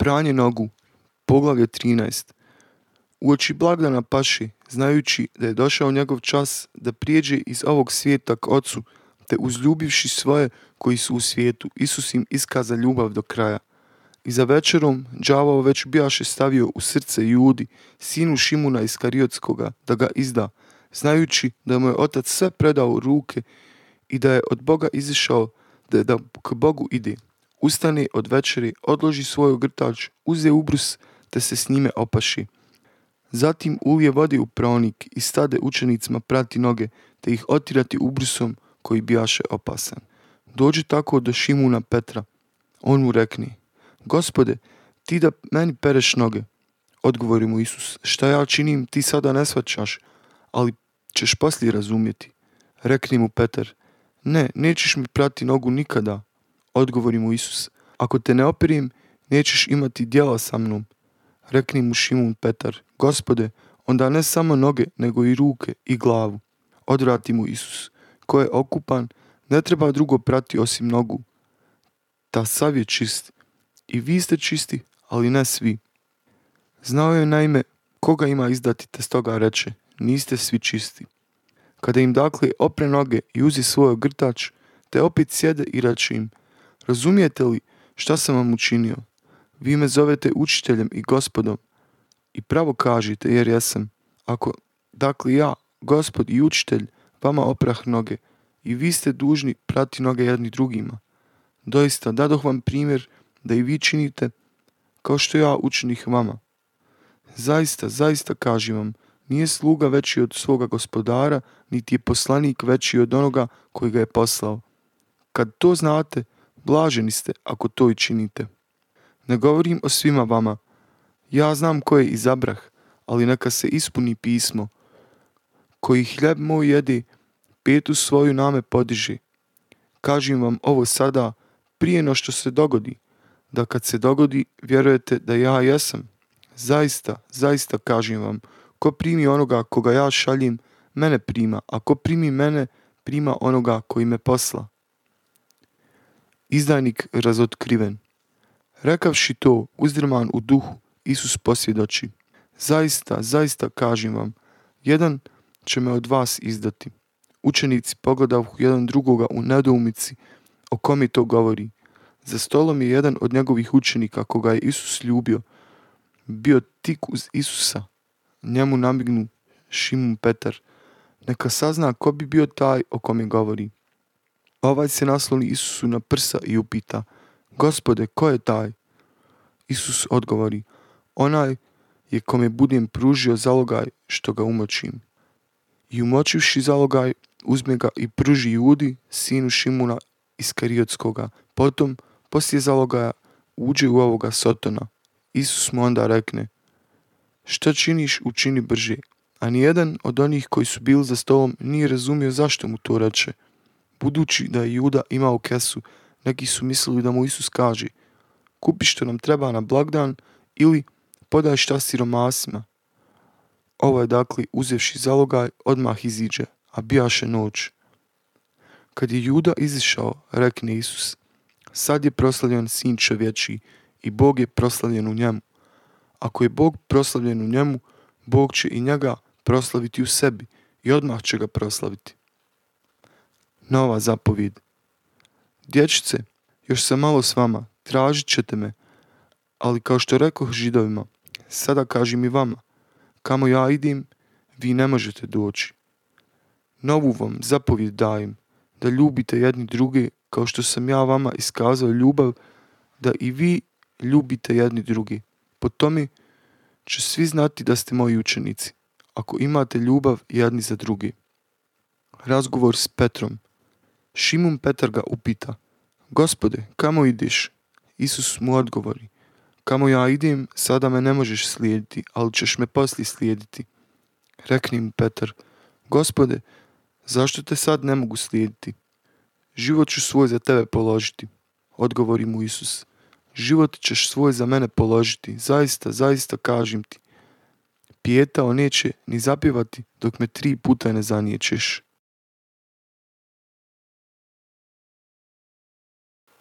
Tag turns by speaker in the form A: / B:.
A: Pranje nogu, poglavlje 13. Uoči blagdana paši, znajući da je došao njegov čas da prijeđe iz ovog svijeta k ocu, te uzljubivši svoje koji su u svijetu, Isus im iskaza ljubav do kraja. I za večerom đavao već bijaše stavio u srce Judi, sinu Šimuna Iskariotskoga, da ga izda, znajući da mu je otac sve predao u ruke i da je od Boga izišao da, da k Bogu ide. Ustane od večeri, odloži svoj ogrtač, uze ubrus, te se s njime opaši. Zatim ulije vodi u pronik i stade učenicima prati noge, te ih otirati ubrusom koji bijaše opasan. Dođe tako do Šimuna Petra. On mu rekni, gospode, ti da meni pereš noge. Odgovori mu Isus, šta ja činim ti sada ne shvaćaš, ali ćeš poslije razumjeti. Rekni mu Petar, ne, nećeš mi prati nogu nikada. Odgovori mu Isus, ako te ne opirim, nećeš imati djela sa mnom. Rekni mu Šimun Petar, gospode, onda ne samo noge, nego i ruke i glavu. Odvrati mu Isus, ko je okupan, ne treba drugo prati osim nogu. Ta sav je čist. I vi ste čisti, ali ne svi. Znao je naime koga ima izdati, te stoga reče, niste svi čisti. Kada im dakle opre noge i uzi svoj grtač, te opet sjede i reče im, razumijete li šta sam vam učinio? Vi me zovete učiteljem i gospodom i pravo kažite jer jesam. Ako, dakle ja, gospod i učitelj, vama oprah noge i vi ste dužni prati noge jedni drugima. Doista, dadoh vam primjer da i vi činite kao što ja učinih vama. Zaista, zaista kažem vam, nije sluga veći od svoga gospodara, niti je poslanik veći od onoga koji ga je poslao. Kad to znate, blaženi ste ako to i činite. Ne govorim o svima vama. Ja znam koje izabrah, ali neka se ispuni pismo. Koji hljeb moj jede, petu svoju name podiže. Kažem vam ovo sada, prije no što se dogodi, da kad se dogodi, vjerujete da ja jesam. Zaista, zaista kažem vam, ko primi onoga koga ja šaljem, mene prima, a ko primi mene, prima onoga koji me posla. Izdajnik razotkriven. Rekavši to, uzdrman u duhu, Isus posvjedoči. Zaista, zaista kažem vam, jedan će me od vas izdati. Učenici pogledavhu jedan drugoga u nedoumici o kom je to govori. Za stolom je jedan od njegovih učenika koga je Isus ljubio, bio tik uz Isusa. Njemu namignu Šimun Petar. Neka sazna ko bi bio taj o kome govori. Ovaj se nasloni Isusu na prsa i upita, gospode, ko je taj? Isus odgovori, onaj je kome budem pružio zalogaj što ga umočim. I umočivši zalogaj, uzme ga i pruži Judi, sinu Šimuna Iskariotskoga. Potom, poslije zalogaja, uđe u ovoga Sotona. Isus mu onda rekne, što činiš, učini brže. A nijedan od onih koji su bili za stolom nije razumio zašto mu to reče. Budući da je Juda imao kesu, neki su mislili da mu Isus kaže, kupi što nam treba na blagdan ili podaj šta siromasima. Ovo je dakle, uzevši zalogaj, odmah iziđe, a bijaše noć. Kad je Juda izišao, rekne Isus, sad je proslavljen sin čovječiji i Bog je proslavljen u njemu. Ako je Bog proslavljen u njemu, Bog će i njega proslaviti u sebi i odmah će ga proslaviti. Nova zapovjed. Dječice, još sam malo s vama, tražit ćete me, ali kao što rekoh židovima, sada kažem i vama, kamo ja idim, vi ne možete doći. Novu vam zapovjed dajem, da ljubite jedni druge kao što sam ja vama iskazao ljubav, da i vi ljubite jedni drugi. Po tome će svi znati da ste moji učenici, ako imate ljubav jedni za drugi. Razgovor s Petrom. Šimun Petar ga upita, Gospode, kamo ideš? Isus mu odgovori, kamo ja idem, sada me ne možeš slijediti, ali ćeš me poslije slijediti. Rekni mu Petar, Gospode, zašto te sad ne mogu slijediti? Život ću svoj za tebe položiti. Odgovori mu Isus, život ćeš svoj za mene položiti, zaista, zaista kažem ti. Pijetao neće ni zapjevati dok me tri puta ne zaniječeš.